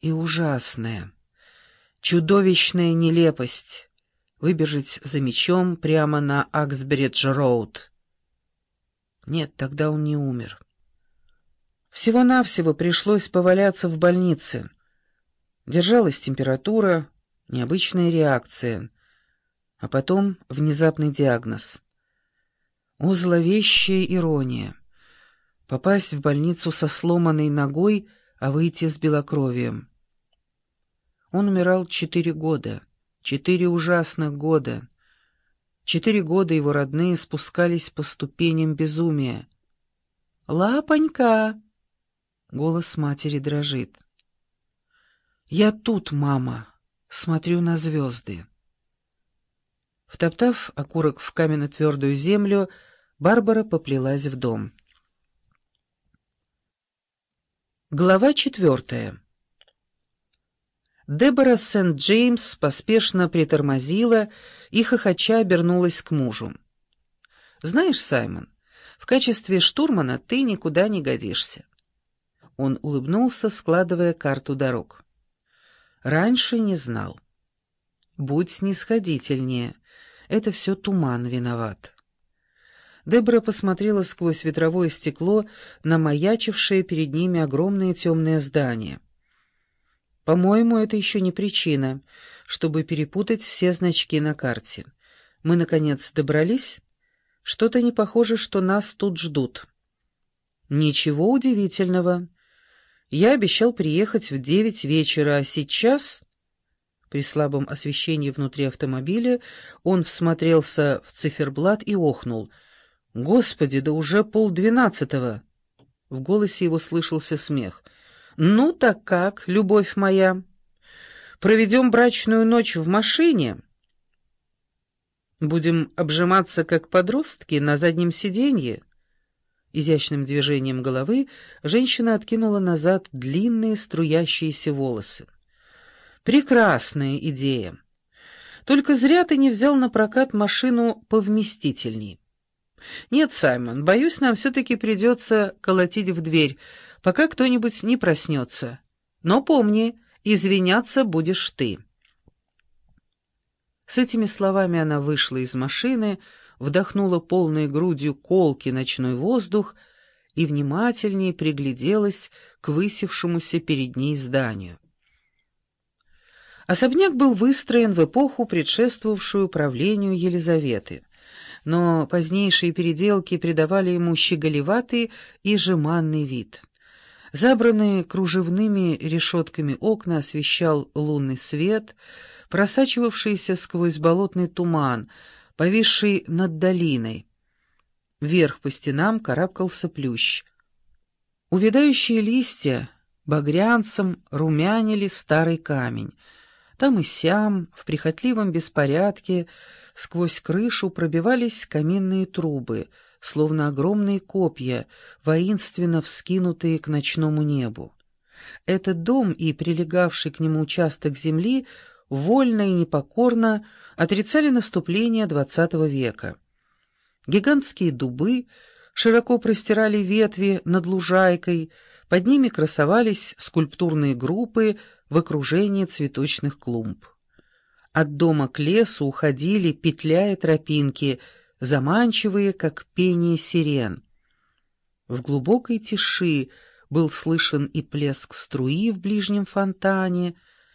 и ужасная, чудовищная нелепость выбежать за мечом прямо на Аксбридж-роуд. Нет, тогда он не умер. Всего-навсего пришлось поваляться в больнице. Держалась температура, необычная реакция, а потом внезапный диагноз. О, зловещая ирония! Попасть в больницу со сломанной ногой, а выйти с белокровием. Он умирал четыре года, четыре ужасных года. Четыре года его родные спускались по ступеням безумия. «Лапонька!» Голос матери дрожит. «Я тут, мама, смотрю на звезды». Втоптав окурок в каменно-твердую землю, Барбара поплелась в дом. Глава четвертая. Дебора Сент-Джеймс поспешно притормозила и хохоча обернулась к мужу. «Знаешь, Саймон, в качестве штурмана ты никуда не годишься. Он улыбнулся, складывая карту дорог. «Раньше не знал. Будь снисходительнее. Это все туман виноват». Дебра посмотрела сквозь ветровое стекло на маячившее перед ними огромное темное здание. «По-моему, это еще не причина, чтобы перепутать все значки на карте. Мы, наконец, добрались? Что-то не похоже, что нас тут ждут». «Ничего удивительного. Я обещал приехать в девять вечера, а сейчас...» При слабом освещении внутри автомобиля он всмотрелся в циферблат и охнул. «Господи, да уже полдвенадцатого!» В голосе его слышался смех. «Ну так как, любовь моя? Проведем брачную ночь в машине?» «Будем обжиматься, как подростки, на заднем сиденье?» Изящным движением головы женщина откинула назад длинные струящиеся волосы. «Прекрасная идея! Только зря ты не взял на прокат машину повместительней. Нет, Саймон, боюсь, нам все-таки придется колотить в дверь, пока кто-нибудь не проснется. Но помни, извиняться будешь ты». С этими словами она вышла из машины, вдохнула полной грудью колки ночной воздух и внимательнее пригляделась к высевшемуся перед ней зданию. Особняк был выстроен в эпоху, предшествовавшую правлению Елизаветы, но позднейшие переделки придавали ему щеголеватый и жеманный вид. Забранные кружевными решетками окна освещал лунный свет, просачивавшийся сквозь болотный туман — повисший над долиной. Вверх по стенам карабкался плющ. Увядающие листья багрянцем румянили старый камень. Там и сям, в прихотливом беспорядке, сквозь крышу пробивались каминные трубы, словно огромные копья, воинственно вскинутые к ночному небу. Этот дом и прилегавший к нему участок земли вольно и непокорно отрицали наступление XX века. Гигантские дубы широко простирали ветви над лужайкой, под ними красовались скульптурные группы в окружении цветочных клумб. От дома к лесу уходили, петляя тропинки, заманчивые, как пение сирен. В глубокой тиши был слышен и плеск струи в ближнем фонтане —